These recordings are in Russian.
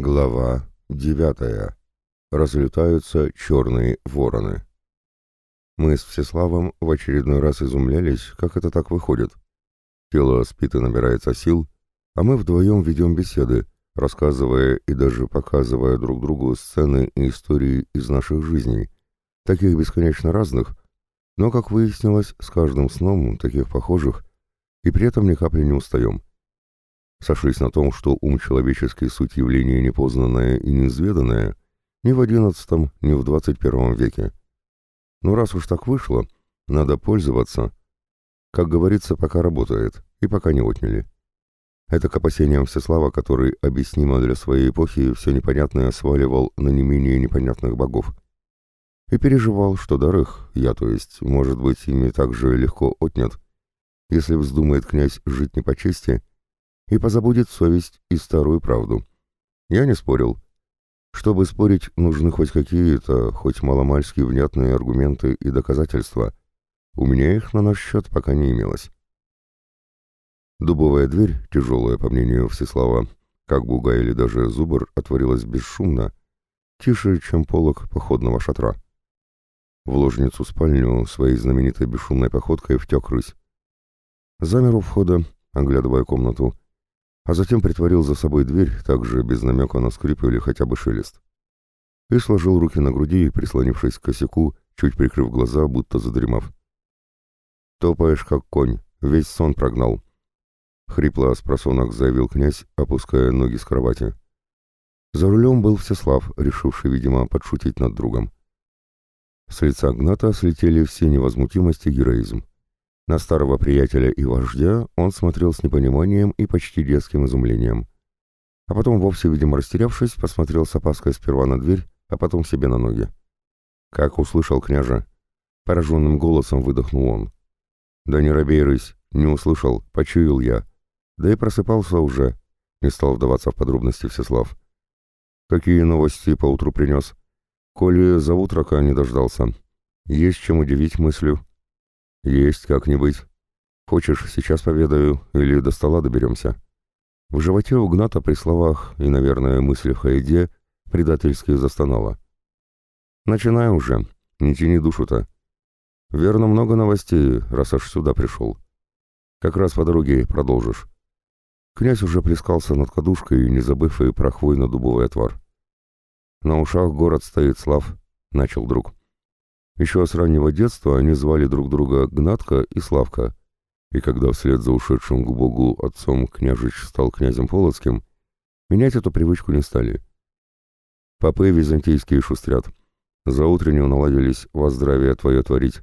Глава девятая. Разлетаются черные вороны. Мы с Всеславом в очередной раз изумлялись, как это так выходит. Тело спит и набирается сил, а мы вдвоем ведем беседы, рассказывая и даже показывая друг другу сцены и истории из наших жизней, таких бесконечно разных, но, как выяснилось, с каждым сном таких похожих, и при этом ни капли не устаем сошлись на том, что ум человеческий суть явление непознанное и неизведанное ни в XI, ни в XXI веке. Но раз уж так вышло, надо пользоваться, как говорится, пока работает, и пока не отняли. Это к опасениям Всеслава, который объяснимо для своей эпохи все непонятное сваливал на не менее непонятных богов. И переживал, что дар их, я то есть, может быть, ими так же легко отнят, если вздумает князь жить не по чести, и позабудет совесть и старую правду. Я не спорил. Чтобы спорить, нужны хоть какие-то, хоть маломальски внятные аргументы и доказательства. У меня их на наш счет пока не имелось. Дубовая дверь, тяжелая, по мнению Всеслава, как буга или даже зубр, отворилась бесшумно, тише, чем полог походного шатра. В ложницу спальню своей знаменитой бесшумной походкой втек рысь. Замер у входа, оглядывая комнату, а затем притворил за собой дверь, также без намека на скрип или хотя бы шелест. И сложил руки на груди, прислонившись к косяку, чуть прикрыв глаза, будто задремав. «Топаешь, как конь, весь сон прогнал», — хрипло с просонок заявил князь, опуская ноги с кровати. За рулем был Всеслав, решивший, видимо, подшутить над другом. С лица Гната слетели все невозмутимость и героизм. На старого приятеля и вождя он смотрел с непониманием и почти детским изумлением. А потом, вовсе, видимо, растерявшись, посмотрел с опаской сперва на дверь, а потом себе на ноги. Как услышал княжа. Пораженным голосом выдохнул он. «Да не робей, рысь, не услышал, почуял я. Да и просыпался уже», — не стал вдаваться в подробности Всеслав. «Какие новости поутру принес? Коли за утрока не дождался. Есть чем удивить мыслью». «Есть как-нибудь. Хочешь, сейчас поведаю, или до стола доберемся?» В животе у Гната при словах и, наверное, мыслях о еде предательски застонало. «Начинай уже, не тяни душу-то. Верно, много новостей, раз аж сюда пришел. Как раз по дороге продолжишь». Князь уже плескался над кадушкой, не забыв и про хвойно-дубовый отвар. «На ушах город стоит, Слав», — начал друг. Еще с раннего детства они звали друг друга Гнатка и Славка, и когда вслед за ушедшим к Богу отцом княжич стал князем Полоцким, менять эту привычку не стали. Попы византийские шустрят. За утреннюю наладились во здравие твое творить.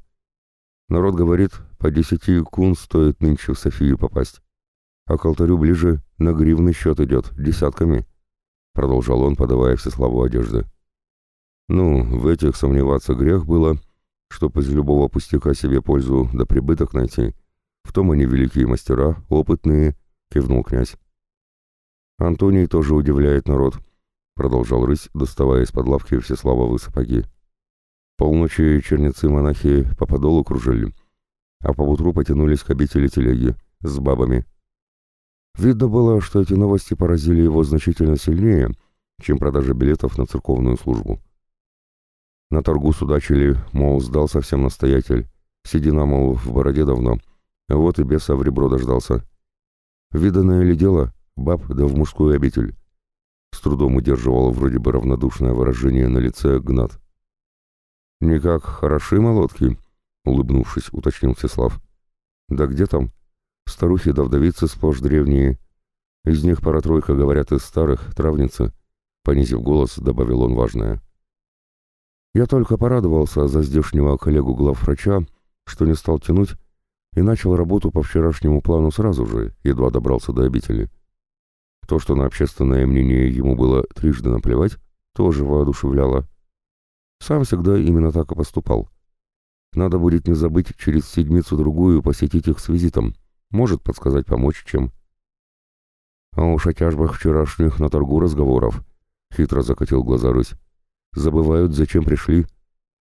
Народ говорит, по десяти кун стоит нынче в Софию попасть. А к алтарю ближе на гривный счет идет, десятками, — продолжал он, подавая всеславу одежды. Ну, в этих сомневаться грех было, чтоб из любого пустяка себе пользу да прибыток найти. В том они великие мастера, опытные, кивнул князь. Антоний тоже удивляет народ, продолжал рысь, доставая из-под лавки всеславовые сапоги. Полночи черницы-монахи по подолу кружили, а по утру потянулись к обители телеги с бабами. Видно было, что эти новости поразили его значительно сильнее, чем продажа билетов на церковную службу. На торгу судачили, мол, сдал совсем настоятель. Седина, мол, в бороде давно. Вот и беса в ребро дождался. Виданное ли дело? Баб, да в мужскую обитель. С трудом удерживал вроде бы равнодушное выражение на лице Гнат. «Никак хороши молотки», — улыбнувшись, уточнил Всеслав. «Да где там? Старухи да вдовицы сплошь древние. Из них пара-тройка, говорят, из старых, травницы». Понизив голос, добавил он важное. Я только порадовался за здешнего коллегу главврача, что не стал тянуть, и начал работу по вчерашнему плану сразу же, едва добрался до обители. То, что на общественное мнение ему было трижды наплевать, тоже воодушевляло. Сам всегда именно так и поступал. Надо будет не забыть через седмицу-другую посетить их с визитом. Может подсказать, помочь чем. А уж о тяжбах вчерашних на торгу разговоров. Хитро закатил глаза Русь. Забывают, зачем пришли.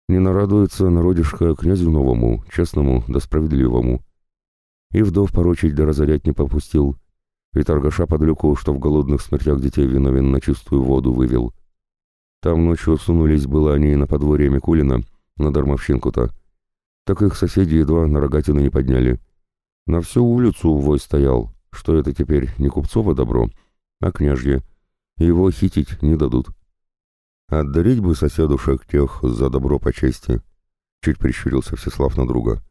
Не нарадуется народишко князю новому, честному да справедливому. И вдов порочить да разорять не попустил. И торгаша под люку, что в голодных смертях детей виновен на чистую воду вывел. Там ночью сунулись было они на подворье Микулина, на дармовщинку-то. Так их соседи едва на рогатины не подняли. На всю улицу вой стоял, что это теперь не купцово добро, а княжье. Его хитить не дадут. Отдарить бы соседушек тех за добро по чести. Чуть прищурился Всеслав на друга.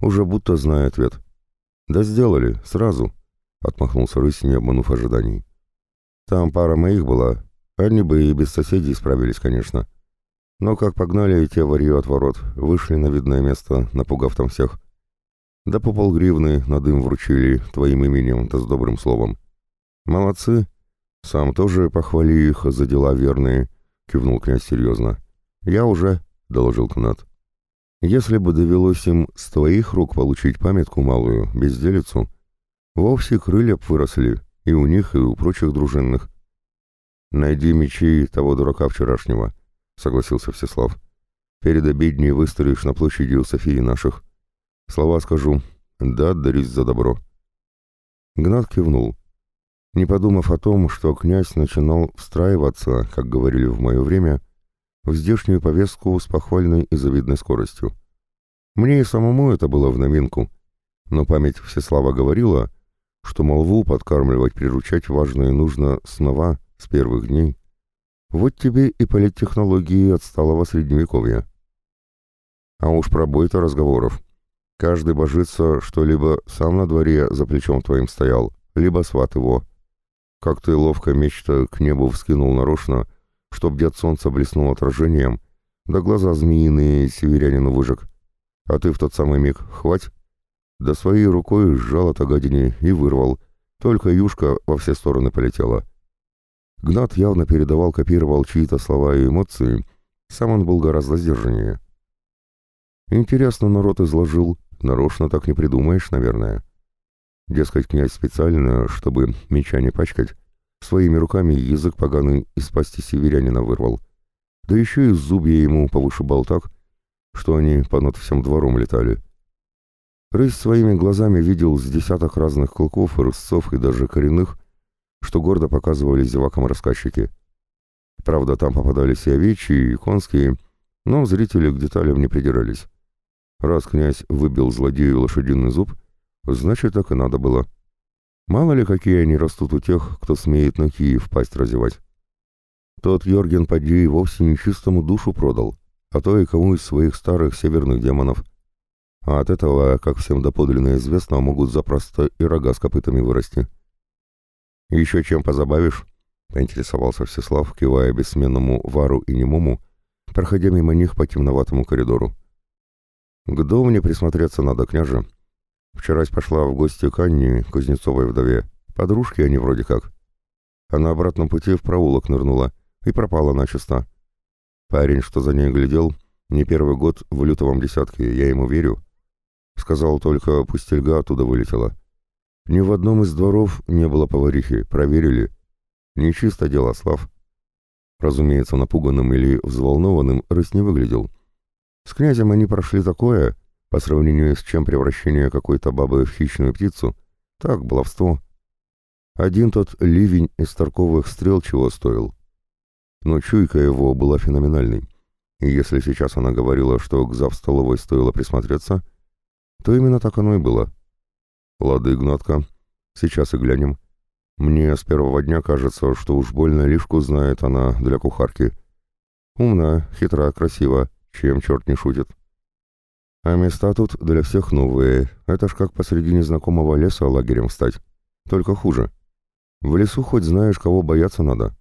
Уже будто зная ответ. Да сделали, сразу. Отмахнулся рысь, не обманув ожиданий. Там пара моих была. Они бы и без соседей справились, конечно. Но как погнали те варьё от ворот, вышли на видное место, напугав там всех. Да по полгривны на дым вручили твоим именем, да с добрым словом. Молодцы. Сам тоже похвали их за дела верные, кивнул князь серьезно. Я уже, доложил Кнат. Если бы довелось им с твоих рук получить памятку малую, безделицу, вовсе крылья б выросли и у них, и у прочих дружинных. Найди мечи того дурака вчерашнего, согласился Всеслав. Перед обедней выстроишь на площади у Софии наших. Слова скажу. Да, дарись за добро. Гнат кивнул. Не подумав о том, что князь начинал встраиваться, как говорили в мое время, в здешнюю повестку с похвальной и завидной скоростью. Мне и самому это было в новинку, но память Всеслава говорила, что молву подкармливать, приручать важно и нужно снова, с первых дней. Вот тебе и политтехнологии отсталого средневековья. А уж про бой-то разговоров. Каждый божится, что либо сам на дворе за плечом твоим стоял, либо сват его. Как ты ловко меч-то к небу вскинул нарочно, чтоб дед солнца блеснул отражением, да глаза змеиные северянину выжег. А ты в тот самый миг хвать, да своей рукой сжал от огадине и вырвал, только юшка во все стороны полетела. Гнат явно передавал, копировал чьи-то слова и эмоции, сам он был гораздо сдержаннее. Интересно народ изложил, нарочно так не придумаешь, наверное. Дескать, князь специально, чтобы меча не пачкать, Своими руками язык поганый из пасти северянина вырвал. Да еще и зубья ему повышибал так, что они по над всем двором летали. Рысь своими глазами видел с десяток разных клыков, рысцов и даже коренных, что гордо показывали зевакам рассказчики. Правда, там попадались и овечьи, и конские, но зрители к деталям не придирались. Раз князь выбил злодею лошадиный зуб, значит, так и надо было. Мало ли, какие они растут у тех, кто смеет на Киев пасть разевать. Тот Йорген поди вовсе не чистому душу продал, а то и кому из своих старых северных демонов. А от этого, как всем доподлинно известно, могут запросто и рога с копытами вырасти. «Еще чем позабавишь?» — поинтересовался Всеслав, кивая бессменному Вару и Немому, проходя мимо них по темноватому коридору. «К дому мне присмотреться надо, княже», Вчерась пошла в гости к Анне, Кузнецовой вдове. Подружки они вроде как. А на обратном пути в проулок нырнула и пропала начисто. Парень, что за ней глядел, не первый год в лютовом десятке, я ему верю. Сказал только, пустельга оттуда вылетела. Ни в одном из дворов не было поварихи, проверили. Нечисто дело, Слав. Разумеется, напуганным или взволнованным рысь не выглядел. С князем они прошли такое, по сравнению с чем превращение какой-то бабы в хищную птицу, так, баловство. Один тот ливень из торковых стрел чего стоил. Но чуйка его была феноменальной. И если сейчас она говорила, что к зав столовой стоило присмотреться, то именно так оно и было. Лады, Гнатка, сейчас и глянем. Мне с первого дня кажется, что уж больно лишку знает она для кухарки. Умна, хитра, красива, чем черт не шутит. А места тут для всех новые. Это ж как посреди незнакомого леса лагерем встать. Только хуже. В лесу хоть знаешь, кого бояться надо.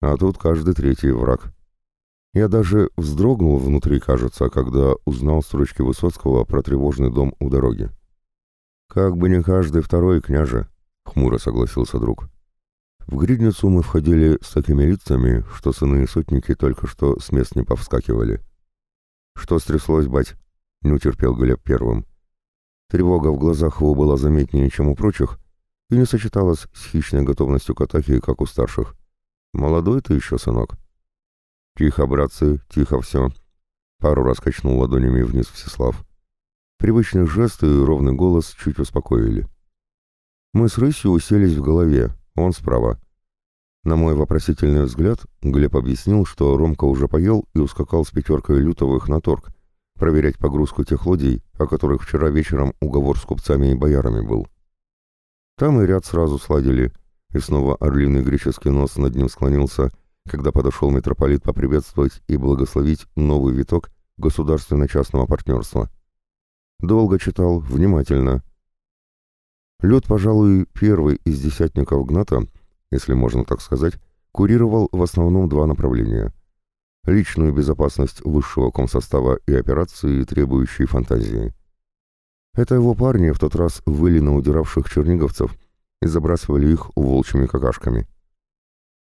А тут каждый третий враг. Я даже вздрогнул внутри, кажется, когда узнал строчки Высоцкого про тревожный дом у дороги. «Как бы не каждый второй, княже», — хмуро согласился друг. В гридницу мы входили с такими лицами, что сыны и сотники только что с мест не повскакивали. «Что стряслось, бать?» Не утерпел Глеб первым. Тревога в глазах его была заметнее, чем у прочих, и не сочеталась с хищной готовностью к атаке, как у старших. «Молодой ты еще, сынок?» «Тихо, братцы, тихо все», — пару раз качнул ладонями вниз Всеслав. Привычный жест и ровный голос чуть успокоили. Мы с рысью уселись в голове, он справа. На мой вопросительный взгляд Глеб объяснил, что Ромка уже поел и ускакал с пятеркой лютовых на торг, проверять погрузку тех лодий, о которых вчера вечером уговор с купцами и боярами был. Там и ряд сразу сладили, и снова орлиный греческий нос над ним склонился, когда подошел митрополит поприветствовать и благословить новый виток государственно-частного партнерства. Долго читал, внимательно. Лед, пожалуй, первый из десятников Гната — если можно так сказать, курировал в основном два направления. Личную безопасность высшего комсостава и операции, требующие фантазии. Это его парни в тот раз выли на удиравших черниговцев и забрасывали их волчьими какашками.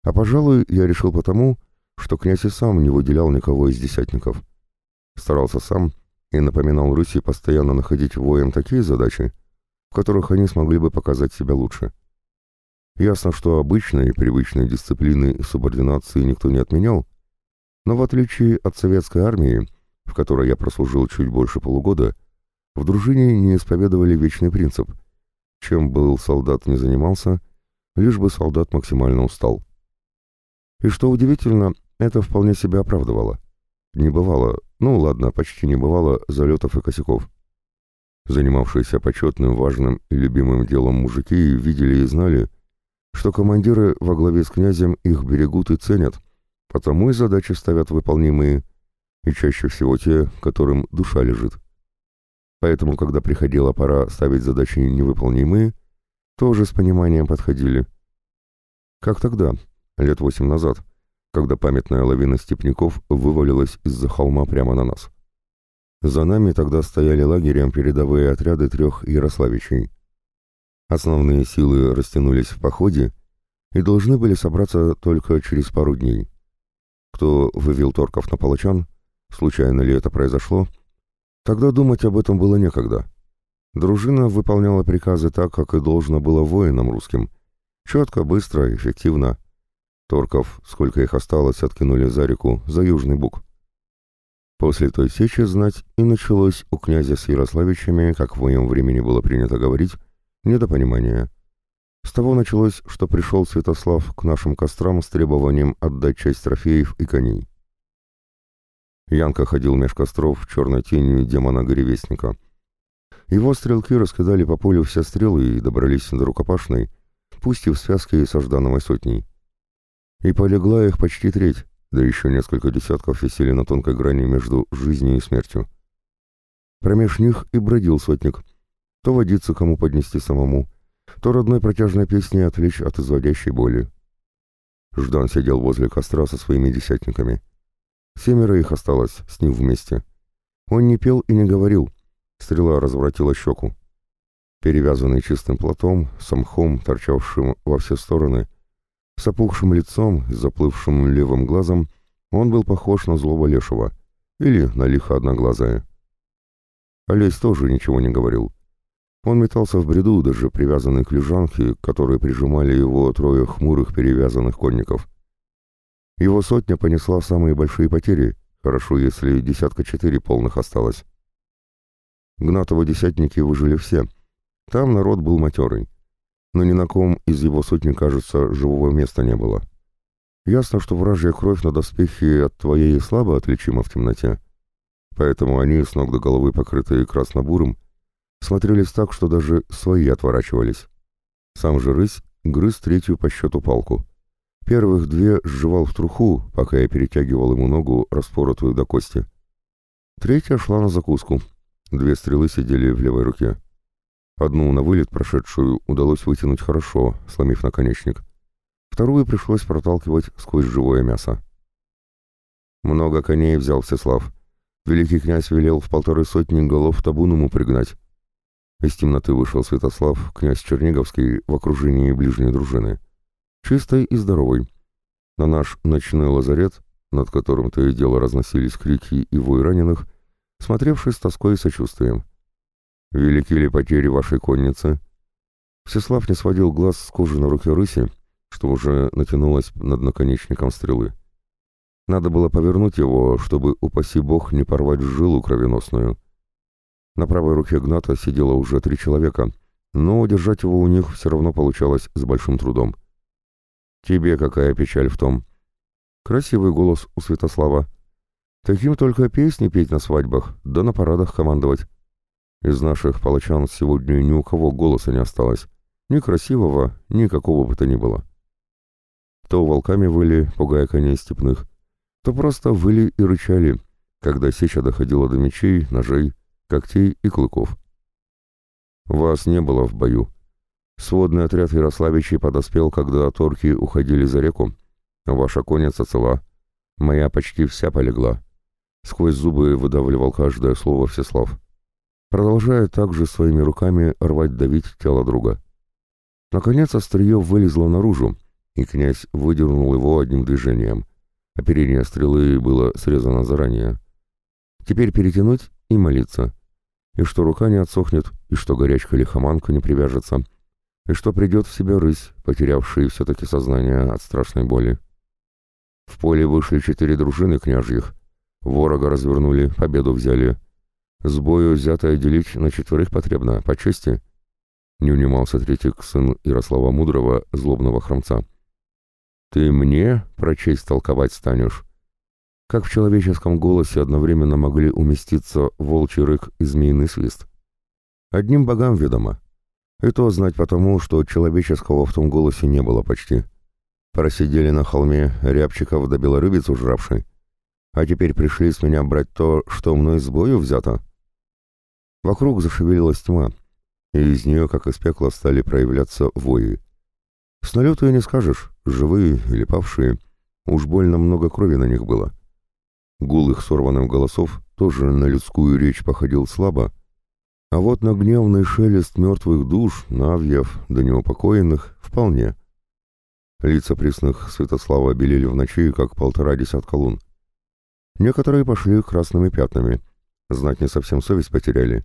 А, пожалуй, я решил потому, что князь и сам не выделял никого из десятников. Старался сам и напоминал Руси постоянно находить воем такие задачи, в которых они смогли бы показать себя лучше. Ясно, что обычной привычной дисциплины и субординации никто не отменял, но в отличие от советской армии, в которой я прослужил чуть больше полугода, в дружине не исповедовали вечный принцип. Чем был солдат не занимался, лишь бы солдат максимально устал. И что удивительно, это вполне себя оправдывало. Не бывало, ну ладно, почти не бывало залетов и косяков. Занимавшиеся почетным, важным и любимым делом мужики видели и знали, что командиры во главе с князем их берегут и ценят, потому и задачи ставят выполнимые, и чаще всего те, которым душа лежит. Поэтому, когда приходила пора ставить задачи невыполнимые, тоже с пониманием подходили. Как тогда, лет восемь назад, когда памятная лавина степняков вывалилась из-за холма прямо на нас. За нами тогда стояли лагерем передовые отряды трех Ярославичей. Основные силы растянулись в походе и должны были собраться только через пару дней. Кто вывел торков на палачан, случайно ли это произошло, тогда думать об этом было некогда. Дружина выполняла приказы так, как и должно было воинам русским. Четко, быстро, эффективно. Торков, сколько их осталось, откинули за реку, за Южный Буг. После той сечи знать и началось у князя с Ярославичами, как в моем времени было принято говорить, Недопонимание. С того началось, что пришел Святослав к нашим кострам с требованием отдать часть трофеев и коней. Янка ходил меж костров черной тенью демона-горевестника. Его стрелки раскидали по полю все стрелы и добрались до рукопашной, пусть и в связке со Ждановой сотней. И полегла их почти треть, да еще несколько десятков висели на тонкой грани между жизнью и смертью. Промеж них и бродил сотник — то водиться кому поднести самому, то родной протяжной песней отвлечь от изводящей боли. Ждан сидел возле костра со своими десятниками. Семеро их осталось, с ним вместе. Он не пел и не говорил. Стрела разворотила щеку. Перевязанный чистым платом, самхом, торчавшим во все стороны, с опухшим лицом и заплывшим левым глазом, он был похож на злого лешего или на лихо одноглазое. Олесь тоже ничего не говорил. Он метался в бреду, даже привязанный к лежанке, которые прижимали его трое хмурых перевязанных конников. Его сотня понесла самые большие потери, хорошо, если десятка четыре полных осталось. Гнатовы десятники выжили все. Там народ был матерый. Но ни на ком из его сотни, кажется, живого места не было. Ясно, что вражья кровь на доспехе от твоей слабо отличима в темноте. Поэтому они, с ног до головы покрытые красно-бурым, смотрелись так, что даже свои отворачивались. Сам же рысь грыз третью по счету палку. Первых две сживал в труху, пока я перетягивал ему ногу, распоротую до кости. Третья шла на закуску. Две стрелы сидели в левой руке. Одну на вылет прошедшую удалось вытянуть хорошо, сломив наконечник. Вторую пришлось проталкивать сквозь живое мясо. Много коней взял Всеслав. Великий князь велел в полторы сотни голов табун пригнать. Из темноты вышел Святослав, князь Черниговский, в окружении ближней дружины. Чистый и здоровый. На наш ночной лазарет, над которым то и дело разносились крики и вой раненых, смотревший с тоской и сочувствием. «Велики ли потери вашей конницы?» Всеслав не сводил глаз с кожи на руке рыси, что уже натянулось над наконечником стрелы. Надо было повернуть его, чтобы, упаси бог, не порвать жилу кровеносную. На правой руке Гната сидело уже три человека, но удержать его у них все равно получалось с большим трудом. «Тебе какая печаль в том?» Красивый голос у Святослава. «Таким только песни петь на свадьбах, да на парадах командовать. Из наших палачан сегодня ни у кого голоса не осталось. Ни красивого, ни какого бы то ни было. То волками выли, пугая коней степных, то просто выли и рычали, когда сеча доходила до мечей, ножей, когтей и клыков. Вас не было в бою. Сводный отряд Ярославичей подоспел, когда торки уходили за реку. Ваша конница цела. Моя почти вся полегла. Сквозь зубы выдавливал каждое слово Всеслав. Продолжая также своими руками рвать-давить тело друга. Наконец острие вылезло наружу, и князь выдернул его одним движением. Оперение стрелы было срезано заранее. Теперь перетянуть и молиться. И что рука не отсохнет, и что горячка лихоманка не привяжется, и что придет в себя рысь, потерявшая все-таки сознание от страшной боли. В поле вышли четыре дружины княжьих. Ворога развернули, победу взяли. С бою взятое делить на четверых потребно, по чести. Не унимался третий сын Ярослава Мудрого, злобного хромца. «Ты мне про честь толковать станешь?» Как в человеческом голосе одновременно могли уместиться волчий рык и змеиный свист? Одним богам ведомо. И то знать потому, что человеческого в том голосе не было почти. Просидели на холме рябчиков до белорыбиц ужравший. А теперь пришли с меня брать то, что мной с бою взято. Вокруг зашевелилась тьма, и из нее, как из пекла, стали проявляться вои. С налету и не скажешь, живые или павшие, уж больно много крови на них было. Гул их сорванных голосов тоже на людскую речь походил слабо, а вот на гневный шелест мертвых душ, навьев, да неупокоенных, вполне. Лица пресных Святослава белели в ночи, как полтора десятка лун. Некоторые пошли красными пятнами, знать не совсем совесть потеряли,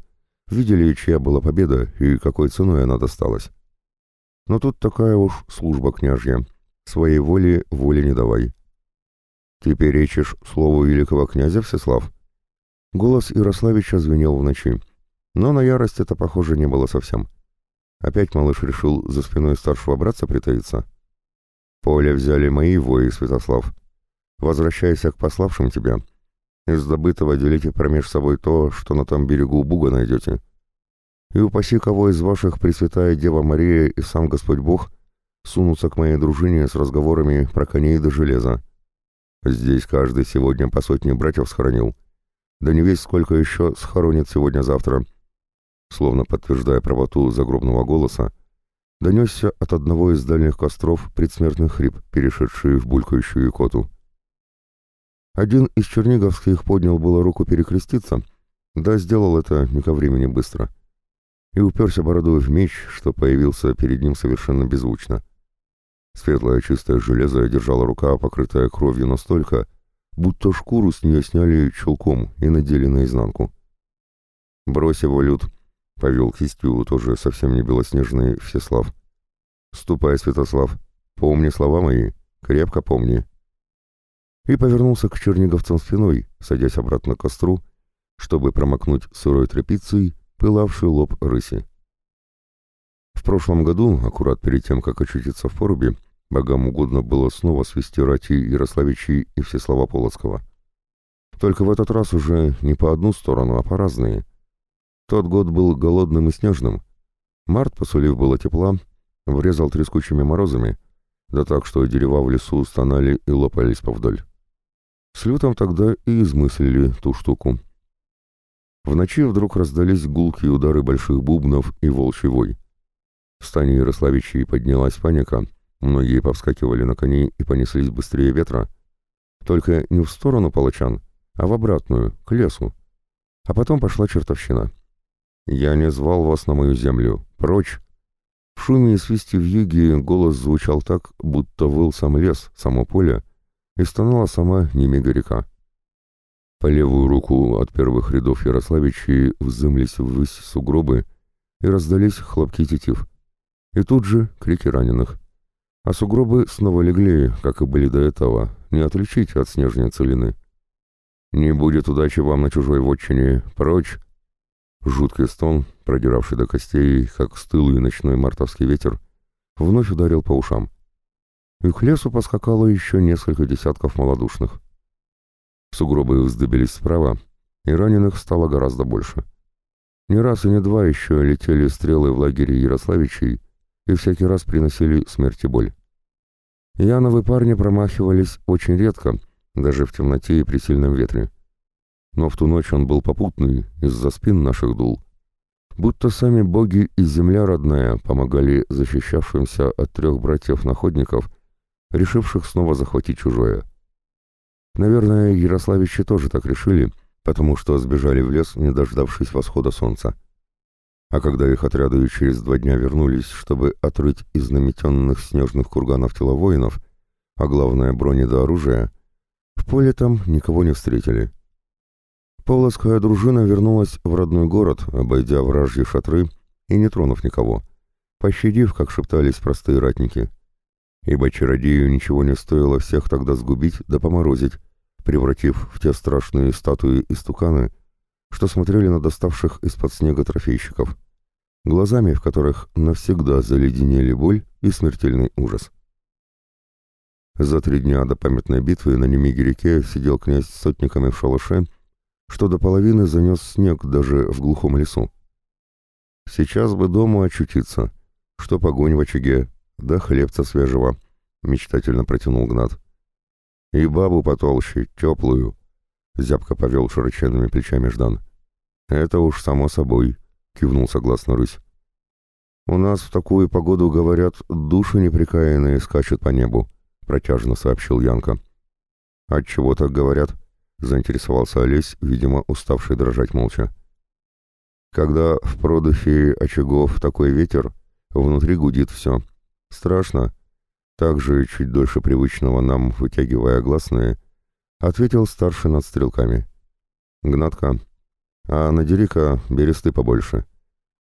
видели, чья была победа и какой ценой она досталась. Но тут такая уж служба княжья. Своей воли воли не давай. Теперь речишь слову великого князя Всеслав? Голос Ярославича звенел в ночи. Но на ярость это, похоже, не было совсем. Опять малыш решил за спиной старшего братца притаиться. «Поле взяли мои вои, Святослав. Возвращайся к пославшим тебя. Из добытого делите промеж собой то, что на том берегу Буга найдете. И упаси кого из ваших Пресвятая Дева Мария и сам Господь Бог сунутся к моей дружине с разговорами про коней до железа. Здесь каждый сегодня по сотне братьев схоронил. Да не весь сколько еще схоронит сегодня-завтра. Словно подтверждая правоту загробного голоса, донесся от одного из дальних костров предсмертный хрип, перешедший в булькающую икоту. Один из черниговских поднял было руку перекреститься, да сделал это не ко времени быстро — и уперся бородой в меч, что появился перед ним совершенно беззвучно. Светлое чистое железо держала рука, покрытая кровью настолько, будто шкуру с нее сняли чулком и надели наизнанку. «Брось его, Люд!» — повел кистью тоже совсем не белоснежный Всеслав. «Ступай, Святослав, помни слова мои, крепко помни!» И повернулся к черниговцам спиной, садясь обратно к костру, чтобы промокнуть сырой тряпицей пылавший лоб рыси. В прошлом году, аккурат перед тем, как очутиться в порубе, богам угодно было снова свести рати Ярославичей и Всеслава Полоцкого. Только в этот раз уже не по одну сторону, а по разные. Тот год был голодным и снежным. Март, посулив было тепла, врезал трескучими морозами, да так, что дерева в лесу стонали и лопались повдоль. С лютом тогда и измыслили ту штуку. В ночи вдруг раздались гулкие удары больших бубнов и волчий вой. В стане Ярославичей поднялась паника, многие повскакивали на коней и понеслись быстрее ветра. Только не в сторону палачан, а в обратную, к лесу. А потом пошла чертовщина. «Я не звал вас на мою землю. Прочь!» В шуме и свисте в юге голос звучал так, будто выл сам лес, само поле, и стонала сама Немига река. По левую руку от первых рядов Ярославичей взымлись ввысь сугробы и раздались хлопки тетив. И тут же крики раненых. А сугробы снова легли, как и были до этого, не отличить от снежной целины. «Не будет удачи вам на чужой вотчине! Прочь!» Жуткий стон, продиравший до костей, как стылый ночной мартовский ветер, вновь ударил по ушам. И к лесу поскакало еще несколько десятков малодушных. Сугробы вздыбились справа, и раненых стало гораздо больше. Не раз и не два еще летели стрелы в лагере Ярославичей и всякий раз приносили смерть и боль. Яновы парни промахивались очень редко, даже в темноте и при сильном ветре. Но в ту ночь он был попутный, из-за спин наших дул. Будто сами боги и земля родная помогали защищавшимся от трех братьев-находников, решивших снова захватить чужое. Наверное, ярославичи тоже так решили, потому что сбежали в лес, не дождавшись восхода солнца. А когда их отряды через два дня вернулись, чтобы отрыть из наметенных снежных курганов тела воинов, а главное брони до оружия, в поле там никого не встретили. Полоцкая дружина вернулась в родной город, обойдя вражьи шатры и не тронув никого, пощадив, как шептались простые ратники. Ибо чародею ничего не стоило всех тогда сгубить да поморозить, превратив в те страшные статуи и стуканы, что смотрели на доставших из-под снега трофейщиков, глазами в которых навсегда заледенели боль и смертельный ужас. За три дня до памятной битвы на Немиге-реке сидел князь с сотниками в шалаше, что до половины занес снег даже в глухом лесу. Сейчас бы дома очутиться, что погонь в очаге, да хлебца свежего, мечтательно протянул Гнат. И бабу потолще, теплую, Зябко повел широченными плечами Ждан. «Это уж само собой», — кивнул согласно Рысь. «У нас в такую погоду, говорят, души неприкаянные скачут по небу», — протяжно сообщил Янка. «Отчего так говорят?» — заинтересовался Олесь, видимо, уставший дрожать молча. «Когда в продыхе очагов такой ветер, внутри гудит все. Страшно. Так же, чуть дольше привычного нам, вытягивая гласные, — ответил старший над стрелками. «Гнатка, а надери-ка бересты побольше.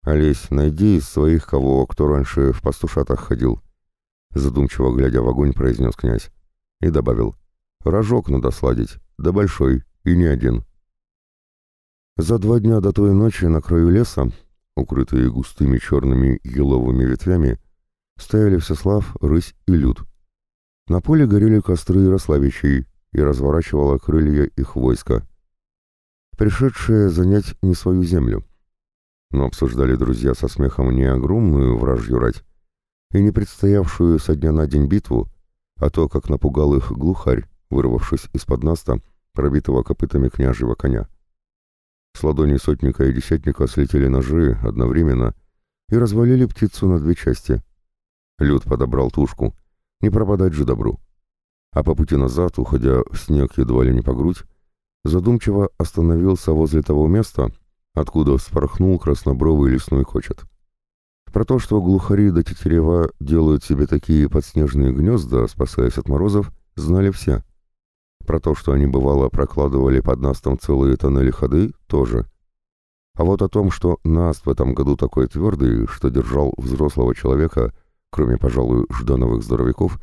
Олесь, найди из своих кого, кто раньше в пастушатах ходил». Задумчиво глядя в огонь, произнес князь. И добавил. «Рожок надо сладить, да большой, и не один». За два дня до той ночи на краю леса, укрытые густыми черными еловыми ветвями, стояли Всеслав, Рысь и Люд. На поле горели костры Ярославичей, и разворачивала крылья их войска, пришедшие занять не свою землю. Но обсуждали друзья со смехом не огромную вражью рать и не предстоявшую со дня на день битву, а то, как напугал их глухарь, вырвавшись из-под наста, пробитого копытами княжьего коня. С ладони сотника и десятника слетели ножи одновременно и развалили птицу на две части. Люд подобрал тушку, не пропадать же добру а по пути назад, уходя в снег едва ли не по грудь, задумчиво остановился возле того места, откуда вспорхнул краснобровый лесной кочет. Про то, что глухари до тетерева делают себе такие подснежные гнезда, спасаясь от морозов, знали все. Про то, что они бывало прокладывали под настом целые тоннели ходы, тоже. А вот о том, что наст в этом году такой твердый, что держал взрослого человека, кроме, пожалуй, ждановых здоровяков,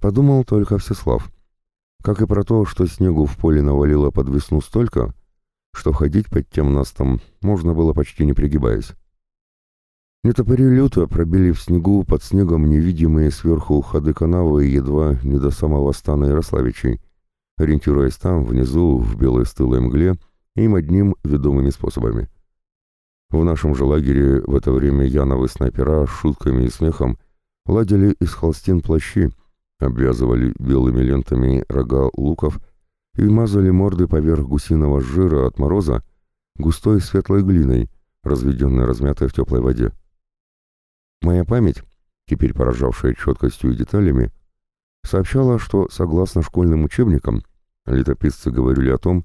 Подумал только Всеслав. Как и про то, что снегу в поле навалило под весну столько, что ходить под тем настом можно было почти не пригибаясь. Нетопыри люто пробили в снегу под снегом невидимые сверху ходы канавы едва не до самого стана Ярославичей, ориентируясь там, внизу, в белой стылой мгле, им одним ведомыми способами. В нашем же лагере в это время яновы снайпера с шутками и смехом ладили из холстин плащи, обвязывали белыми лентами рога луков и мазали морды поверх гусиного жира от мороза густой светлой глиной, разведенной размятой в теплой воде. Моя память, теперь поражавшая четкостью и деталями, сообщала, что, согласно школьным учебникам, летописцы говорили о том,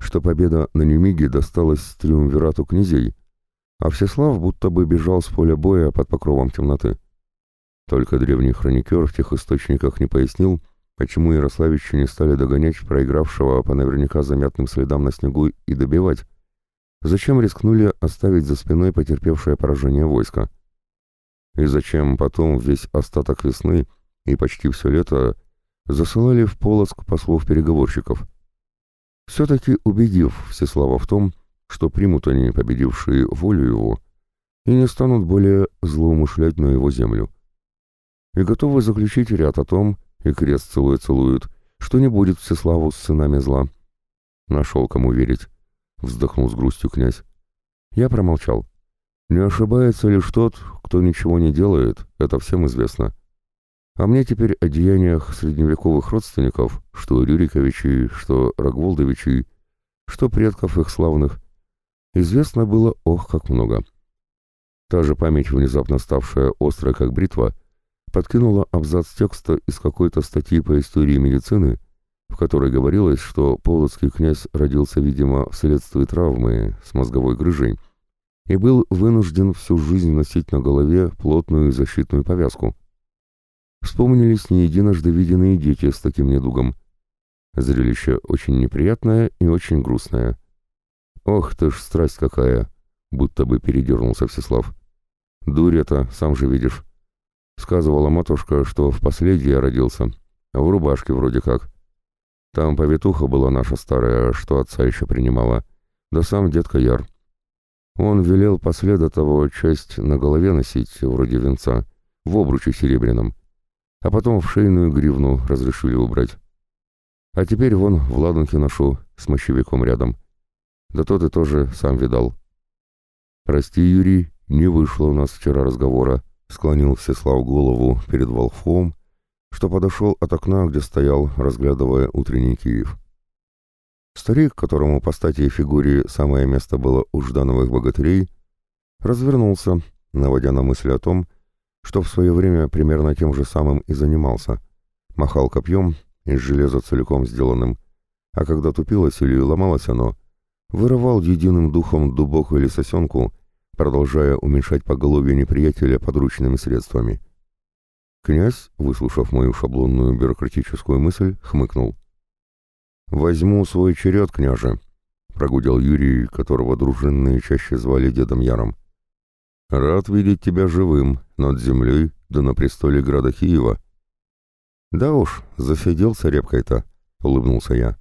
что победа на Нюмиге досталась триумвирату князей, а Всеслав будто бы бежал с поля боя под покровом темноты. Только древний хроникер в тех источниках не пояснил, почему Ярославичи не стали догонять проигравшего по наверняка заметным следам на снегу и добивать. Зачем рискнули оставить за спиной потерпевшее поражение войска? И зачем потом весь остаток весны и почти все лето засылали в Полоцк послов-переговорщиков? Все-таки убедив Всеслава в том, что примут они, победившие волю его, и не станут более злоумышлять на его землю. И готовы заключить ряд о том, и крест целует-целует, что не будет Всеславу с сынами зла. Нашел кому верить, вздохнул с грустью князь. Я промолчал. Не ошибается лишь тот, кто ничего не делает, это всем известно. А мне теперь о деяниях средневековых родственников, что Рюриковичей, что Рогволдовичей, что предков их славных, известно было ох как много. Та же память, внезапно ставшая острой как бритва, подкинула абзац текста из какой-то статьи по истории медицины, в которой говорилось, что полоцкий князь родился, видимо, вследствие травмы с мозговой грыжей и был вынужден всю жизнь носить на голове плотную защитную повязку. Вспомнились не единожды виденные дети с таким недугом. Зрелище очень неприятное и очень грустное. «Ох ты ж, страсть какая!» — будто бы передернулся Всеслав. «Дурь это, сам же видишь. Сказывала матушка, что в последнее родился. В рубашке вроде как. Там повитуха была наша старая, что отца еще принимала. Да сам дедка Яр. Он велел последа того часть на голове носить, вроде венца, в обруче серебряном. А потом в шейную гривну разрешили убрать. А теперь вон в ладанке ношу, с мощевиком рядом. Да тот и тоже сам видал. Прости, Юрий, не вышло у нас вчера разговора склонил Всеслав голову перед Волхвом, что подошел от окна, где стоял, разглядывая утренний Киев. Старик, которому по стати и фигуре самое место было у Ждановых богатырей, развернулся, наводя на мысль о том, что в свое время примерно тем же самым и занимался. Махал копьем из железа целиком сделанным, а когда тупилось или ломалось оно, вырывал единым духом дубок или сосенку продолжая уменьшать поголовье неприятеля подручными средствами. Князь, выслушав мою шаблонную бюрократическую мысль, хмыкнул. «Возьму свой черед, княже», — прогудел Юрий, которого дружинные чаще звали Дедом Яром. «Рад видеть тебя живым, над землей, да на престоле града Киева». «Да уж, засиделся репкой-то», — улыбнулся я.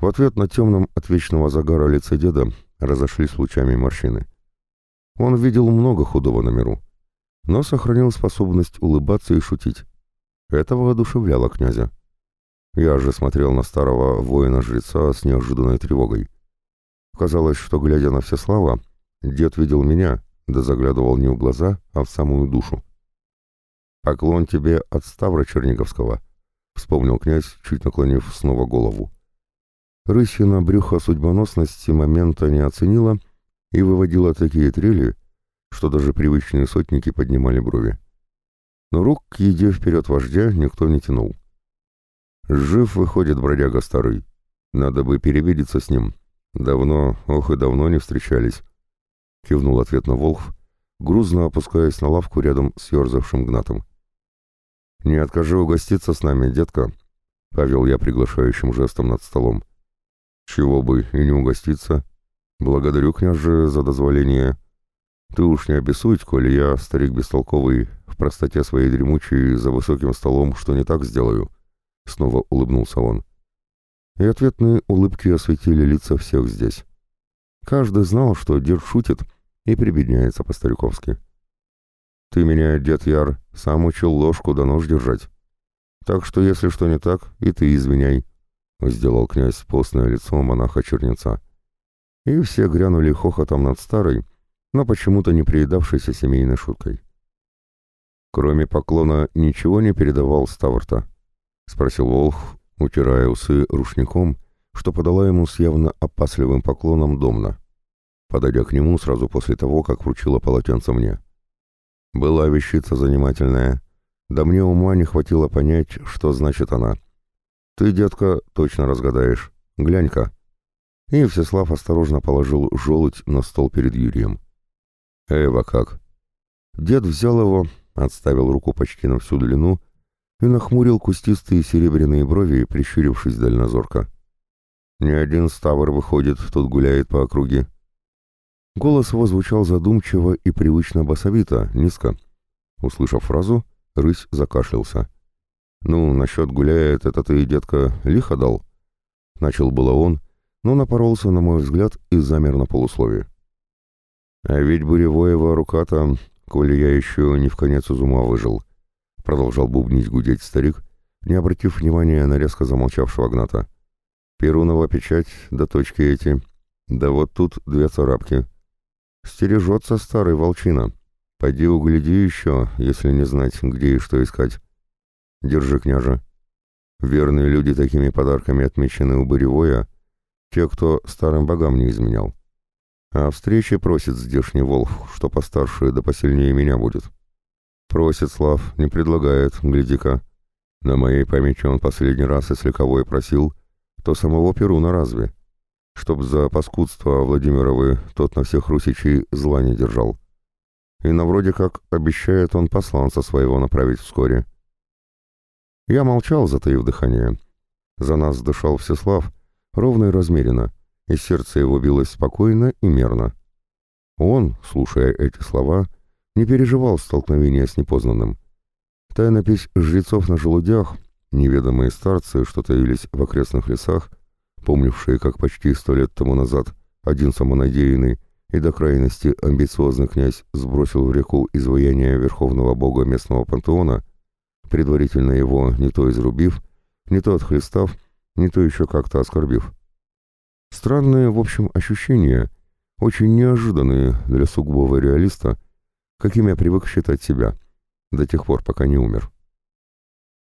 В ответ на темном от вечного загара лице деда разошлись лучами морщины. Он видел много худого на миру, но сохранил способность улыбаться и шутить. Это воодушевляло князя. Я же смотрел на старого воина-жреца с неожиданной тревогой. Казалось, что, глядя на Всеслава, дед видел меня, да заглядывал не в глаза, а в самую душу. «Поклон тебе от Ставра Черниговского», — вспомнил князь, чуть наклонив снова голову. Рысина брюхо судьбоносности момента не оценила и выводила такие трели, что даже привычные сотники поднимали брови. Но рук к еде вперед вождя никто не тянул. Жив выходит бродяга старый. Надо бы перевидеться с ним. Давно, ох и давно не встречались. Кивнул ответ на Волхв, грузно опускаясь на лавку рядом с ерзавшим гнатом. «Не откажи угоститься с нами, детка», — повел я приглашающим жестом над столом. «Чего бы и не угоститься», «Благодарю, княже, за дозволение. Ты уж не обессудь, коли я, старик бестолковый, в простоте своей дремучей, за высоким столом, что не так сделаю». Снова улыбнулся он. И ответные улыбки осветили лица всех здесь. Каждый знал, что дед шутит и прибедняется по-стариковски. «Ты меня, дед Яр, сам учил ложку да нож держать. Так что, если что не так, и ты извиняй», — сделал князь постное лицо монаха-чернеца и все грянули хохотом над старой, но почему-то не приедавшейся семейной шуткой. «Кроме поклона ничего не передавал Ставрта?» — спросил Волх, утирая усы рушником, что подала ему с явно опасливым поклоном Домна, подойдя к нему сразу после того, как вручила полотенце мне. «Была вещица занимательная, да мне ума не хватило понять, что значит она. Ты, детка, точно разгадаешь. Глянь-ка» и Всеслав осторожно положил желудь на стол перед Юрием. «Эва как?» Дед взял его, отставил руку почти на всю длину и нахмурил кустистые серебряные брови, прищурившись дальнозорко. «Ни один ставр, выходит, тут гуляет по округе». Голос его звучал задумчиво и привычно басовито, низко. Услышав фразу, рысь закашлялся. «Ну, насчет гуляет, это ты, детка, лихо дал?» Начал было он, но напоролся, на мой взгляд, и замер на полусловие. А ведь буревоева рука-то, коли я еще не в конец из ума выжил, продолжал бубнить гудеть старик, не обратив внимания на резко замолчавшего Гната. Перунова печать, да точки эти, да вот тут две царапки. Стережется старый волчина. Пойди угляди еще, если не знать, где и что искать. Держи, княже. Верные люди такими подарками отмечены у Буревоя, те, кто старым богам не изменял. А встречи просит здешний волк, что постарше да посильнее меня будет. Просит, Слав, не предлагает, гляди-ка. На моей памяти он последний раз, если кого и просил, то самого Перуна разве? Чтоб за паскудство Владимировы тот на всех русичей зла не держал. И на вроде как обещает он посланца своего направить вскоре. Я молчал, затаив дыхание. За нас дышал Всеслав, ровно и размеренно, и сердце его билось спокойно и мерно. Он, слушая эти слова, не переживал столкновения с непознанным. Тайнопись жрецов на желудях, неведомые старцы, что таились в окрестных лесах, помнившие, как почти сто лет тому назад один самонадеянный и до крайности амбициозный князь сбросил в реку изваяние верховного бога местного пантеона, предварительно его не то изрубив, не то отхлестав, не то еще как-то оскорбив. Странные, в общем, ощущения, очень неожиданные для сугубого реалиста, каким я привык считать себя, до тех пор, пока не умер.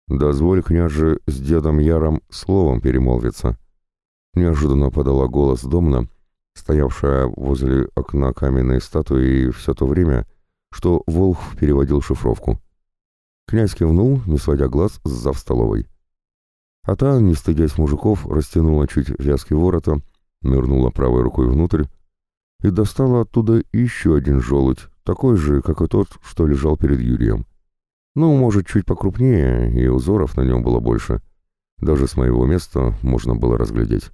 «Дозволь, княже, с дедом Яром словом перемолвиться», — неожиданно подала голос Домна, стоявшая возле окна каменной статуи все то время, что Волх переводил шифровку. Князь кивнул, не сводя глаз с зав столовой. А та, не стыдясь мужиков, растянула чуть вязки ворота, нырнула правой рукой внутрь и достала оттуда еще один желудь, такой же, как и тот, что лежал перед Юрием. Ну, может, чуть покрупнее, и узоров на нем было больше. Даже с моего места можно было разглядеть.